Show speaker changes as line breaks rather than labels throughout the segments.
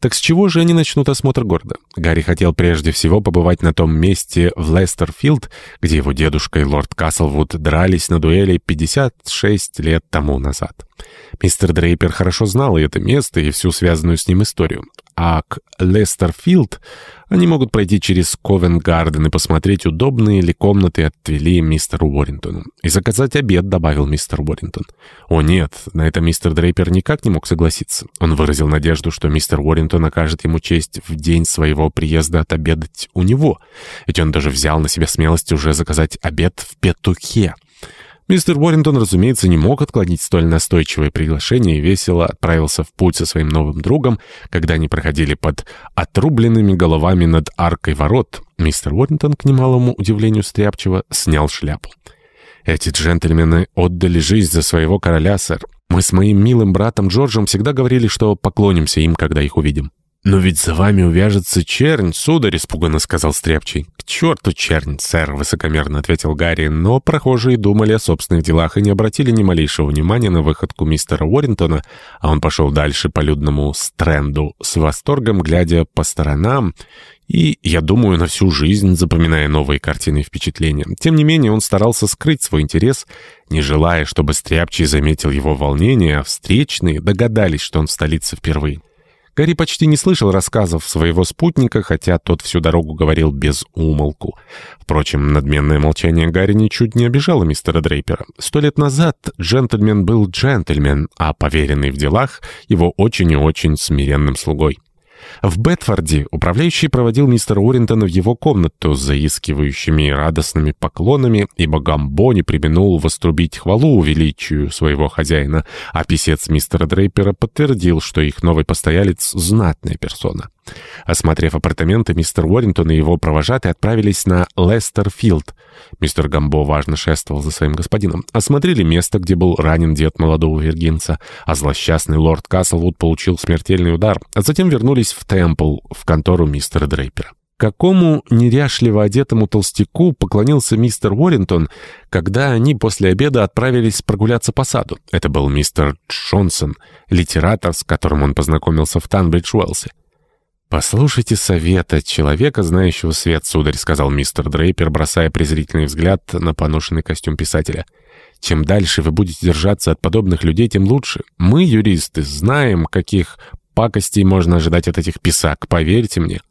Так с чего же они начнут осмотр города? Гарри хотел прежде всего побывать на том месте в Лестерфилд, где его дедушка и лорд Каслвуд дрались на дуэли 56 лет тому назад. Мистер Дрейпер хорошо знал и это место, и всю связанную с ним историю. А к Лестерфилд они могут пройти через Ковенгарден и посмотреть, удобные ли комнаты отвели мистеру Уоррентону. И заказать обед, добавил мистер Уоррентон. О нет, на это мистер Дрейпер никак не мог согласиться. Он выразил надежду, что мистер Уоррентон окажет ему честь в день своего приезда отобедать у него. Ведь он даже взял на себя смелость уже заказать обед в петухе. Мистер Уоррингтон, разумеется, не мог отклонить столь настойчивое приглашение и весело отправился в путь со своим новым другом, когда они проходили под отрубленными головами над аркой ворот. Мистер Уоррингтон, к немалому удивлению Стряпчего, снял шляпу. «Эти джентльмены отдали жизнь за своего короля, сэр. Мы с моим милым братом Джорджем всегда говорили, что поклонимся им, когда их увидим». «Но ведь за вами увяжется чернь, сударь», — испуганно сказал Стряпчий. «К черту чернь, сэр», — высокомерно ответил Гарри, но прохожие думали о собственных делах и не обратили ни малейшего внимания на выходку мистера Уоррентона, а он пошел дальше по людному стренду, с восторгом глядя по сторонам и, я думаю, на всю жизнь запоминая новые картины и впечатления. Тем не менее, он старался скрыть свой интерес, не желая, чтобы Стряпчий заметил его волнение, а встречные догадались, что он в столице впервые. Гарри почти не слышал рассказов своего спутника, хотя тот всю дорогу говорил без умолку. Впрочем, надменное молчание Гарри ничуть не обижало мистера Дрейпера. Сто лет назад джентльмен был джентльмен, а поверенный в делах его очень и очень смиренным слугой. В Бетфорде управляющий проводил мистера Уоррентона в его комнату с заискивающими радостными поклонами, ибо Гамбо не применул вострубить хвалу величию своего хозяина, а писец мистера Дрейпера подтвердил, что их новый постоялец — знатная персона. Осмотрев апартаменты, мистер Уоррингтон и его провожатые отправились на Лестерфилд. Мистер Гамбо важно шествовал за своим господином. Осмотрели место, где был ранен дед молодого виргинца, а злосчастный лорд Каслвуд получил смертельный удар, а затем вернулись в Темпл, в контору мистера Дрейпера. Какому неряшливо одетому толстяку поклонился мистер Уоррингтон, когда они после обеда отправились прогуляться по саду? Это был мистер Джонсон, литератор, с которым он познакомился в Танбридж-Уэлсе. «Послушайте совета человека, знающего свет, сударь», — сказал мистер Дрейпер, бросая презрительный взгляд на поношенный костюм писателя. «Чем дальше вы будете держаться от подобных людей, тем лучше. Мы, юристы, знаем, каких пакостей можно ожидать от этих писак, поверьте мне».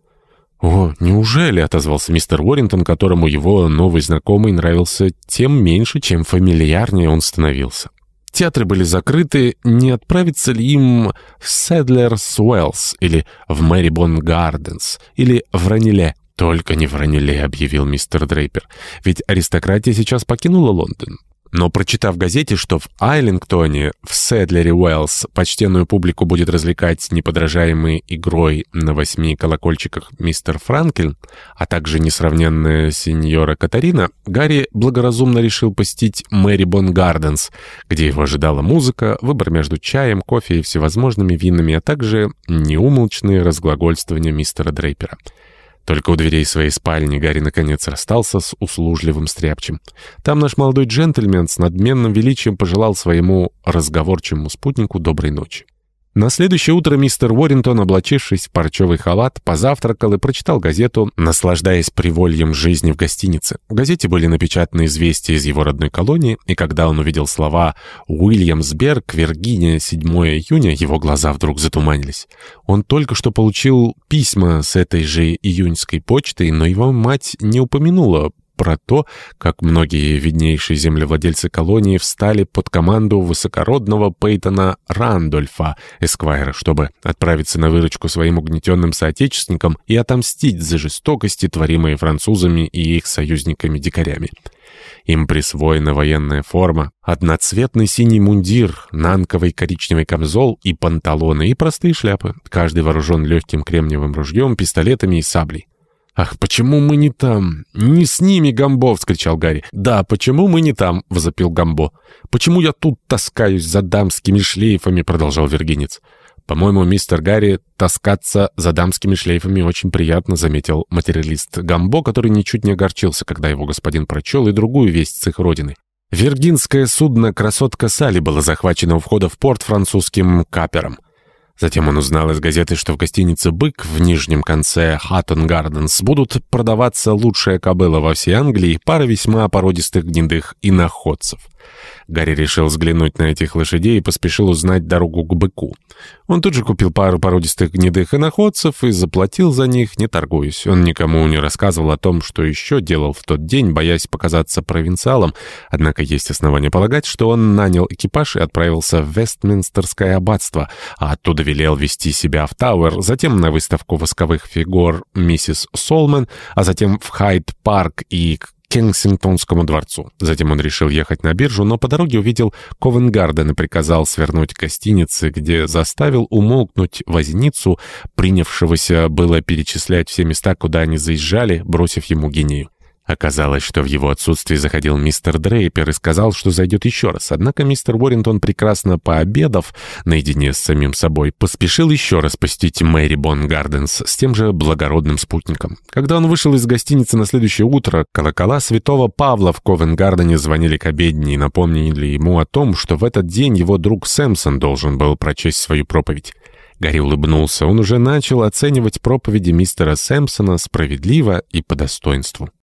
«О, неужели?» — отозвался мистер Уоррингтон, которому его новый знакомый нравился тем меньше, чем фамильярнее он становился. Театры были закрыты, не отправиться ли им в Седлерс Уэллс или в Мэрибон Гарденс или в Раниле. «Только не в Раниле», — объявил мистер Дрейпер. «Ведь аристократия сейчас покинула Лондон. Но прочитав в газете, что в Айлингтоне, в Седлере Уэллс, почтенную публику будет развлекать неподражаемой игрой на восьми колокольчиках мистер Франклин, а также несравненная сеньора Катарина, Гарри благоразумно решил посетить Мэрибон Гарденс, где его ожидала музыка, выбор между чаем, кофе и всевозможными винами, а также неумолчные разглагольствования мистера Дрейпера. Только у дверей своей спальни Гарри наконец расстался с услужливым стряпчем. Там наш молодой джентльмен с надменным величием пожелал своему разговорчивому спутнику доброй ночи. На следующее утро мистер Уоррингтон, облачившись в парчевый халат, позавтракал и прочитал газету, наслаждаясь привольем жизни в гостинице. В газете были напечатаны известия из его родной колонии, и когда он увидел слова «Уильямсберг, Виргиния, 7 июня», его глаза вдруг затуманились. Он только что получил письма с этой же июньской почтой, но его мать не упомянула про то, как многие виднейшие землевладельцы колонии встали под команду высокородного Пейтона Рандольфа, эсквайра, чтобы отправиться на выручку своим угнетенным соотечественникам и отомстить за жестокости, творимые французами и их союзниками-дикарями. Им присвоена военная форма, одноцветный синий мундир, нанковый коричневый камзол и панталоны, и простые шляпы. Каждый вооружен легким кремниевым ружьем, пистолетами и саблей. «Ах, почему мы не там? Не с ними, Гамбо!» — вскричал Гарри. «Да, почему мы не там?» — возопил Гамбо. «Почему я тут таскаюсь за дамскими шлейфами?» — продолжал Вергинец. «По-моему, мистер Гарри, таскаться за дамскими шлейфами очень приятно», — заметил материалист Гамбо, который ничуть не огорчился, когда его господин прочел и другую весть с их родины. Виргинское судно «Красотка Салли» было захвачено у входа в порт французским капером. Затем он узнал из газеты, что в гостинице «Бык» в нижнем конце Хаттон Гарденс будут продаваться лучшая кобыла во всей Англии, пара весьма породистых гнедых иноходцев. Гарри решил взглянуть на этих лошадей и поспешил узнать дорогу к быку. Он тут же купил пару породистых гнедых иноходцев и заплатил за них, не торгуясь. Он никому не рассказывал о том, что еще делал в тот день, боясь показаться провинциалом, однако есть основания полагать, что он нанял экипаж и отправился в Вестминстерское аббатство, а оттуда велел вести себя в Тауэр, затем на выставку восковых фигур миссис Солман, а затем в Хайд-парк и к Кенсингтонскому дворцу. Затем он решил ехать на биржу, но по дороге увидел Ковенгарден и приказал свернуть к гостинице, где заставил умолкнуть возницу, принявшегося было перечислять все места, куда они заезжали, бросив ему гинею. Оказалось, что в его отсутствии заходил мистер Дрейпер и сказал, что зайдет еще раз. Однако мистер Уоррингтон, прекрасно пообедав, наедине с самим собой, поспешил еще раз посетить Мэри Бон Гарденс с тем же благородным спутником. Когда он вышел из гостиницы на следующее утро, колокола святого Павла в Ковенгардене звонили к обедне и напомнили ему о том, что в этот день его друг Сэмпсон должен был прочесть свою проповедь. Гарри улыбнулся. Он уже начал оценивать проповеди мистера Сэмпсона справедливо и по достоинству.